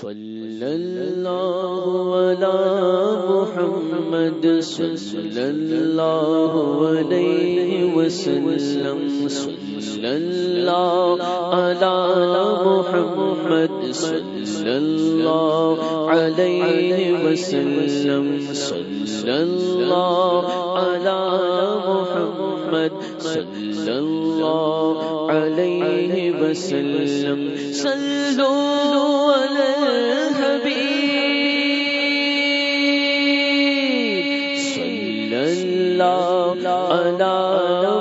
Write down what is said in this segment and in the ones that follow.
صلی اللہ علی محمد صلی اللہ علیہ وسلم. صلی اللہ علی محمد صلی اللہ علیہ وسلم صلی اللہ علی محمد صلی اللہ علیہ وسلم صلو علی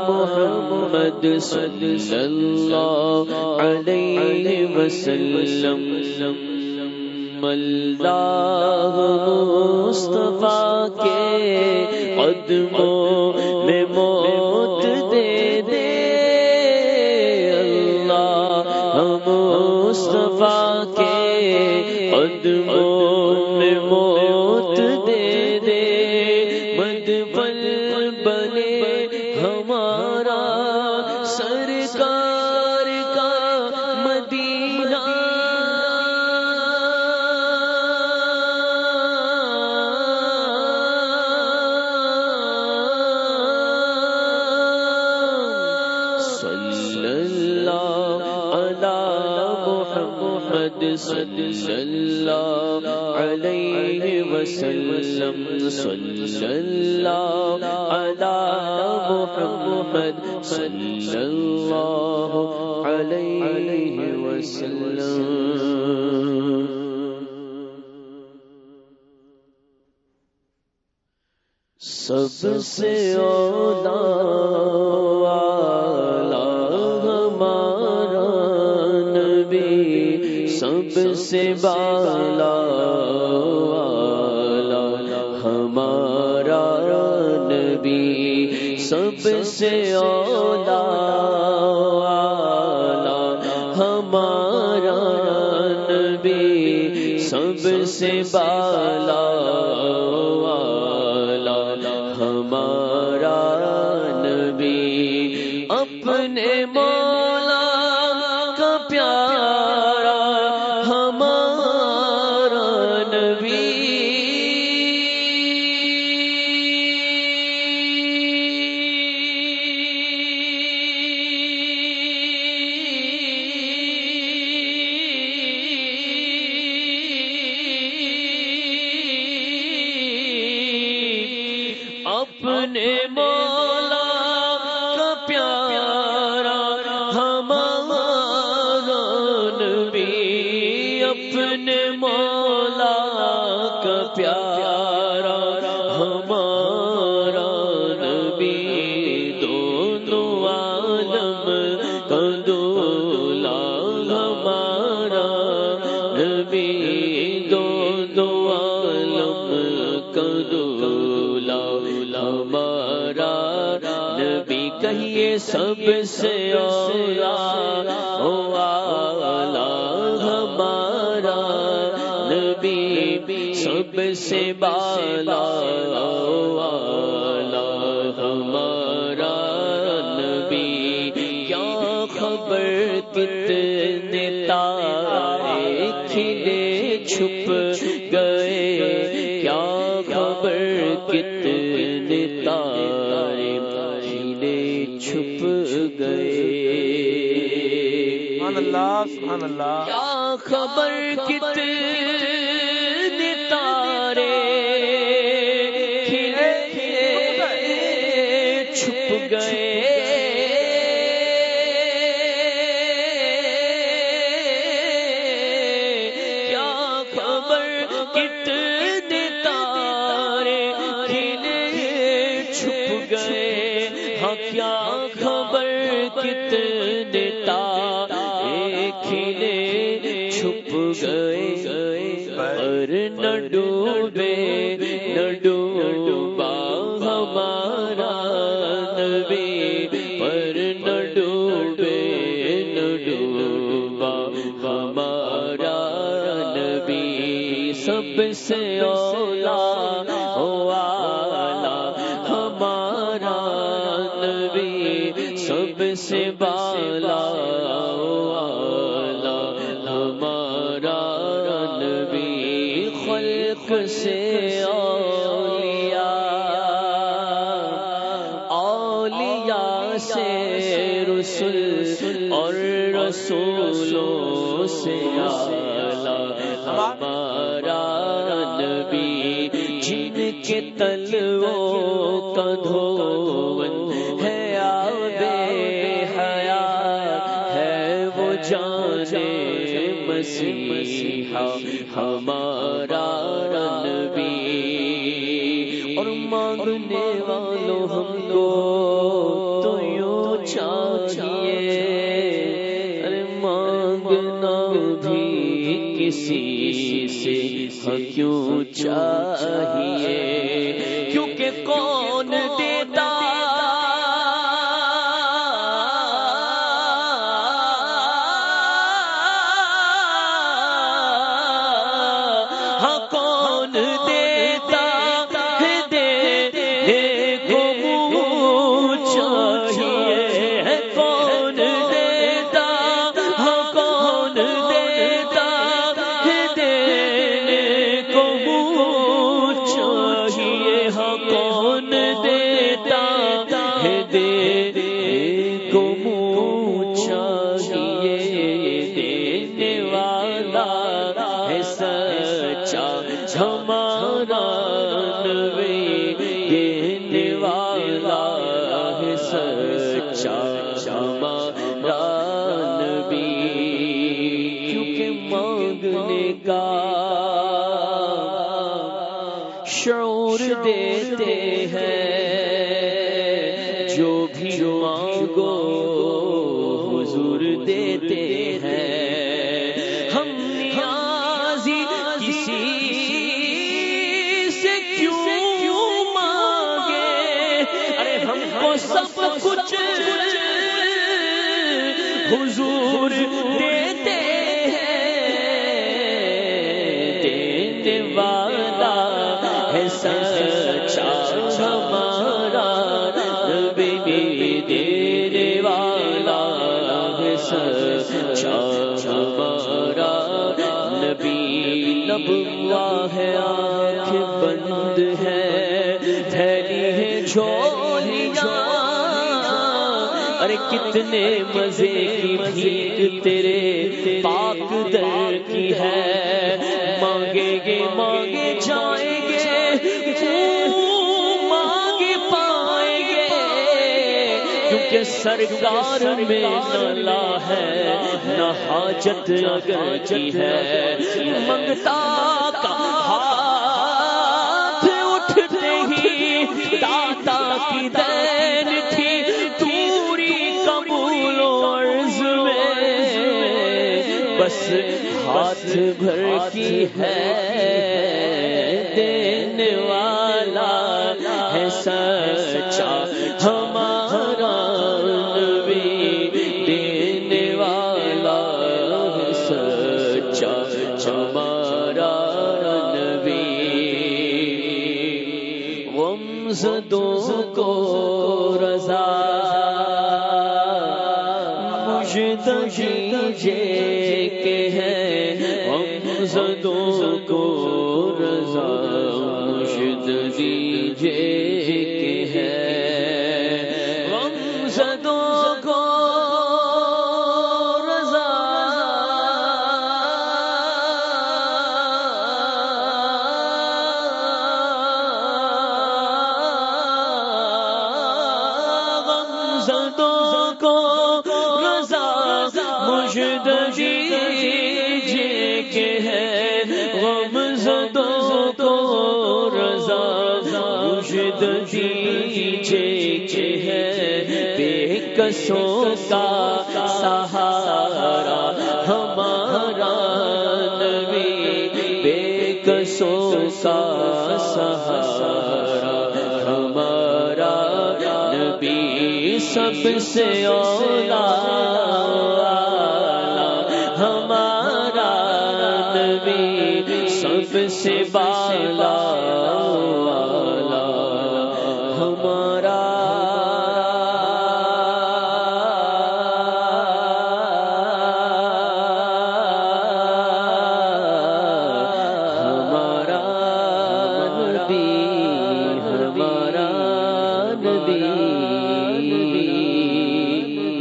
محمد صلی اللہ علیہ وسلم اللہ مصطفیٰ کے قدموں میں موت دے دے اللہ مصطفیٰ کے قدموں محمد صلی اللہ علیہ وسلم صلی اللہ علی محمد صلی اللہ علیہ وسلم سب سے اولا سب سے بالا والا، ہمارا نبی سب سے اولا والا، ہمارا نبی سب سے بالا والا۔ مولا کا پیارا ہمارا نبی اپنے مولا کا پیارا ہمارا نبی دونوں عالم کا دو سب سے اولا والا ہمارا نبی، سب سے بالا والا ہمارا نبی۔ کیا خبر کتنے تارے کھلے چھپ گئے کیا خبر کتنے اللہ سبحان اللہ۔ کیا خبر کتنے تارے کھلے۔ چھپ گئے۔ کھلے چھپ گئے، پر نہ ڈوبے، نہ ڈوبا ہمارا نبی، پر نہ ڈوبے، نہ ڈوبا ہمارا نبی۔ سب سے اولا والا ہمارا نبی، سب سے بالا اور رسولوں سے ہمارا نبی جن کے تلو کا دھون ہے آب حیا ہے وہ جانے مسیحا ہمارا نبی اور مانگنے والوں ہم کو بھی کسی سے ہاں کیوں چاہیے؟ کیونکہ کون دیتا؟ ہاں کون دیتا؟ کا شعور دیتے ہیں جو بھی مانگو، حضور دیتے ہیں۔ ہم نیازی کسی سے کیوں مانگے؟ ارے ہم کو سب کچھ ہے سچا ہمارا نبی دینے والا ہے سچا ہمارا نبی نبوا ہے آنکھ بند ہے تھیلی ہے جھولیاں ارے کتنے مزے کی بھیک تیرے پاک در کی ہے۔ مانگے گے، مانگے جائیں گے مانگے پائیں گے کیونکہ سرکار میں نلا ہے، نہ حاجت اگر کی ہے۔ منگتا کا ہاتھ اٹھتے ہی داتا کی دین تھی توری قبول و عرض میں۔ بس ہاتھ بھر کی ہے۔ سچا ہمارا نبی دینے والا سچا ہمارا نبی۔ غمزدوں کو رضا مجھ مجد کہ ہے کو رضا مجد کہ ہے بے کسوں کا سہارا ہمارا نبی۔ بے کسوں کا سہارا ہمارا نبی۔ سب سے اولا بھی سب سے بالا ہمارا